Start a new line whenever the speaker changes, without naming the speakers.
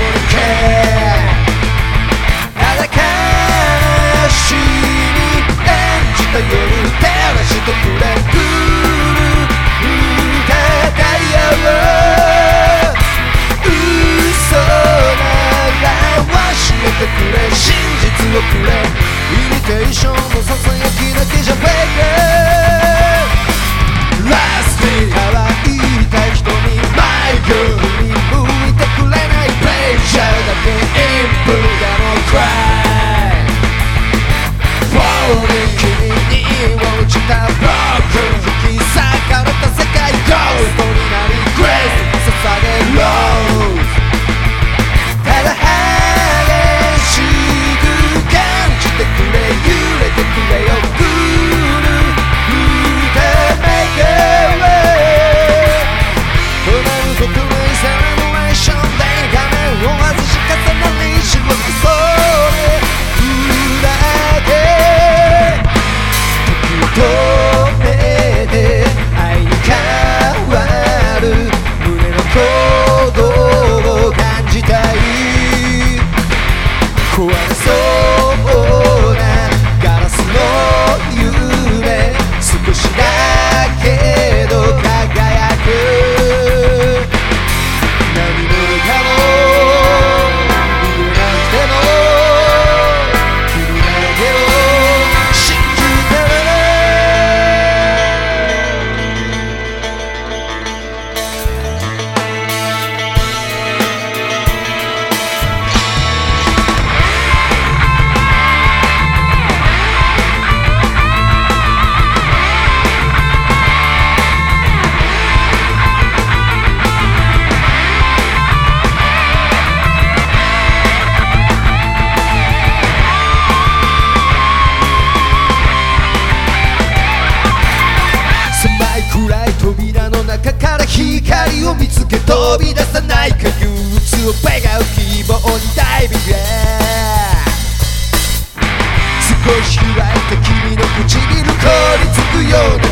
wouldn't care. こに君に落ちた my soul. を見つけ飛び出さないか憂鬱をペガう希望にダイビング少し開いた君の唇凍りつくような